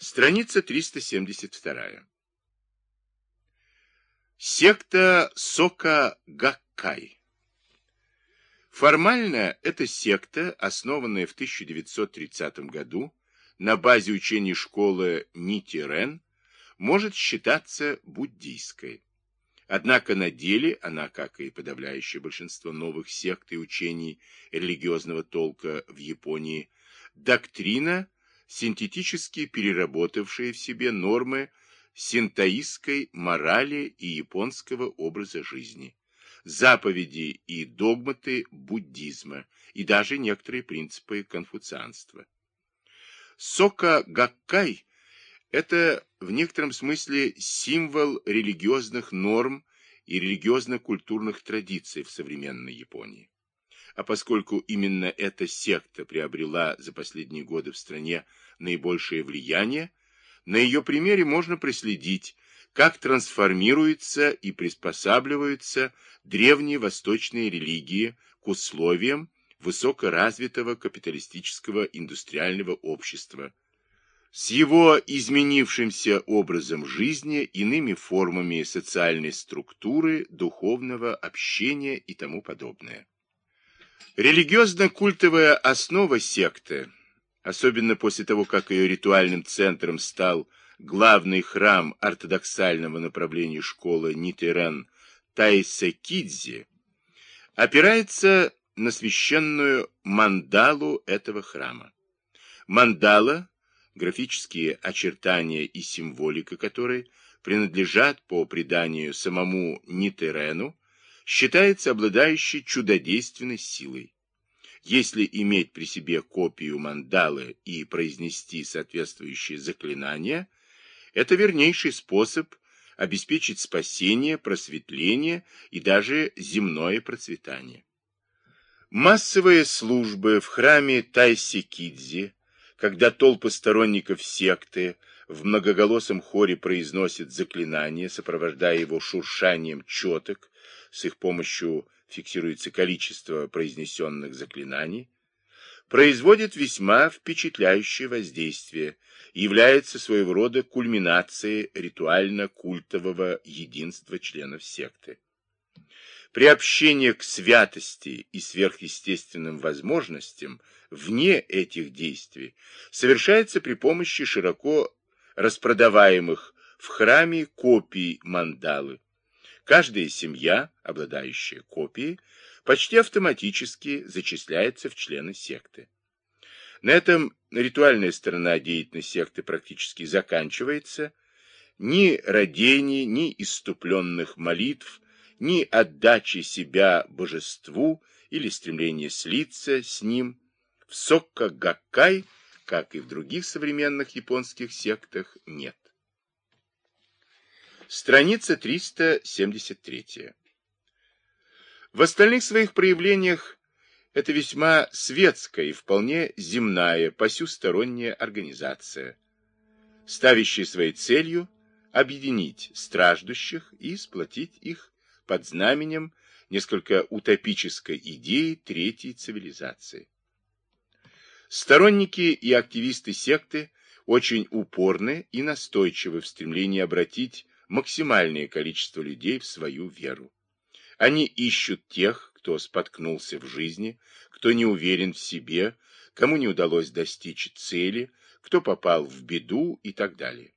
Страница 372. Секта Сока Гаккай. Формально это секта, основанная в 1930 году на базе учений школы Нити-Рен, может считаться буддийской. Однако на деле она, как и подавляющее большинство новых сект и учений религиозного толка в Японии, доктрина, синтетически переработавшая в себе нормы синтоистской морали и японского образа жизни, заповеди и догматы буддизма и даже некоторые принципы конфуцианства. Сока Гаккай – это в некотором смысле символ религиозных норм и религиозно-культурных традиций в современной Японии. А поскольку именно эта секта приобрела за последние годы в стране наибольшее влияние, на ее примере можно проследить, как трансформируются и приспосабливаются древние восточные религии к условиям высокоразвитого капиталистического индустриального общества, с его изменившимся образом жизни, иными формами социальной структуры, духовного общения и тому подобное. Религиозно-культовая основа секты, особенно после того, как ее ритуальным центром стал главный храм ортодоксального направления школы Нитерен Тайсекидзи, опирается на священную мандалу этого храма. Мандала графические очертания и символика которой принадлежат по преданию самому Нитерену, считается обладающей чудодейственной силой. Если иметь при себе копию мандалы и произнести соответствующие заклинания, это вернейший способ обеспечить спасение, просветление и даже земное процветание. Массовые службы в храме Тайсикидзи когда толпы сторонников секты в многоголосом хоре произносят заклинание, сопровождая его шуршанием четок, с их помощью фиксируется количество произнесенных заклинаний, производит весьма впечатляющее воздействие, является своего рода кульминацией ритуально-культового единства членов секты. Приобщение к святости и сверхъестественным возможностям вне этих действий совершается при помощи широко распродаваемых в храме копий мандалы. Каждая семья, обладающая копией, почти автоматически зачисляется в члены секты. На этом ритуальная сторона деятельности секты практически заканчивается. Ни родений, ни иступленных молитв – ни отдачи себя божеству или стремления слиться с ним. В Сокка Гаккай, как и в других современных японских сектах, нет. Страница 373. В остальных своих проявлениях это весьма светская и вполне земная, посюсторонняя организация, ставящая своей целью объединить страждущих и сплотить их под знаменем несколько утопической идеи третьей цивилизации. Сторонники и активисты секты очень упорны и настойчивы в стремлении обратить максимальное количество людей в свою веру. Они ищут тех, кто споткнулся в жизни, кто не уверен в себе, кому не удалось достичь цели, кто попал в беду и так далее.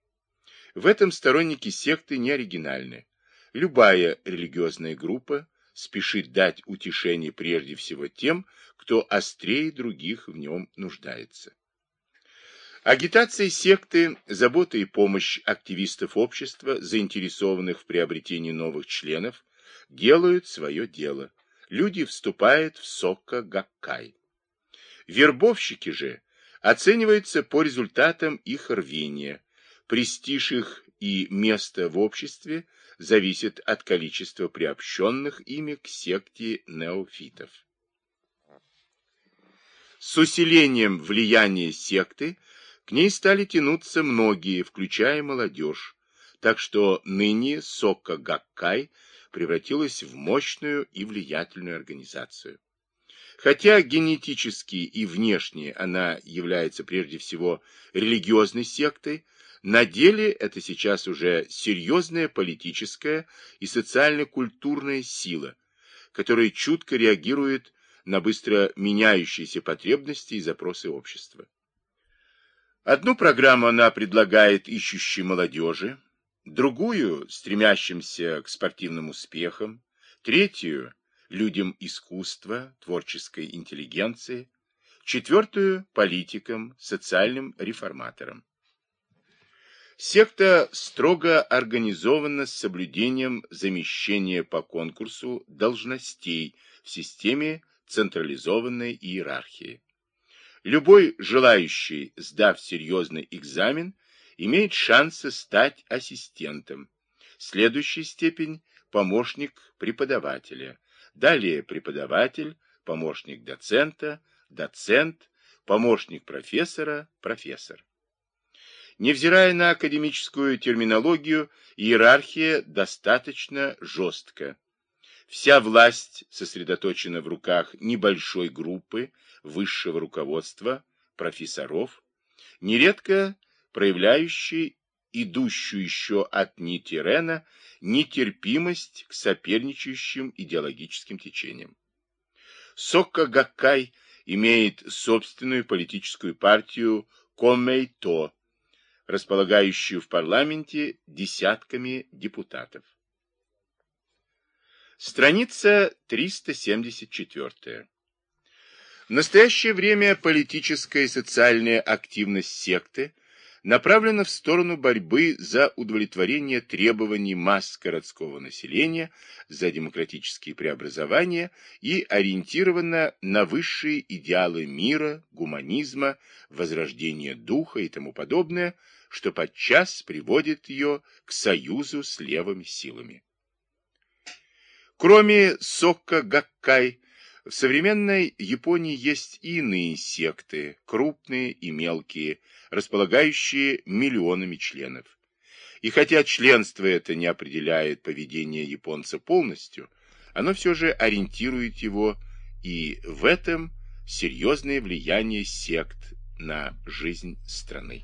В этом сторонники секты не оригинальны. Любая религиозная группа спешит дать утешение прежде всего тем, кто острее других в нем нуждается. Агитация секты, забота и помощь активистов общества, заинтересованных в приобретении новых членов, делают свое дело. Люди вступают в Сокка Гаккай. Вербовщики же оцениваются по результатам их рвения, престиж их и место в обществе зависит от количества приобщенных ими к секте неофитов. С усилением влияния секты к ней стали тянуться многие, включая молодежь, так что ныне Сока Гаккай превратилась в мощную и влиятельную организацию. Хотя генетически и внешне она является прежде всего религиозной сектой, на деле это сейчас уже серьезная политическая и социально-культурная сила, которая чутко реагирует на быстро меняющиеся потребности и запросы общества. Одну программу она предлагает ищущей молодежи, другую – стремящимся к спортивным успехам, третью – людям искусства, творческой интеллигенции, четвертую – политикам, социальным реформаторам. Секта строго организована с соблюдением замещения по конкурсу должностей в системе централизованной иерархии. Любой желающий, сдав серьезный экзамен, имеет шансы стать ассистентом. Следующая степень – помощник преподавателя. Далее преподаватель, помощник доцента, доцент, помощник профессора, профессор. Невзирая на академическую терминологию, иерархия достаточно жестка. Вся власть сосредоточена в руках небольшой группы высшего руководства, профессоров, нередко проявляющей идущую еще от Нитирена нетерпимость к соперничающим идеологическим течениям. Сокка Гаккай имеет собственную политическую партию Комейто, располагающую в парламенте десятками депутатов. Страница 374. В настоящее время политическая и социальная активность секты направлена в сторону борьбы за удовлетворение требований масс городского населения, за демократические преобразования и ориентирована на высшие идеалы мира, гуманизма, возрождения духа и тому подобное, что подчас приводит ее к союзу с левыми силами. Кроме Сокка Гаккай, в современной Японии есть иные секты, крупные и мелкие, располагающие миллионами членов. И хотя членство это не определяет поведение японца полностью, оно все же ориентирует его, и в этом серьезное влияние сект на жизнь страны.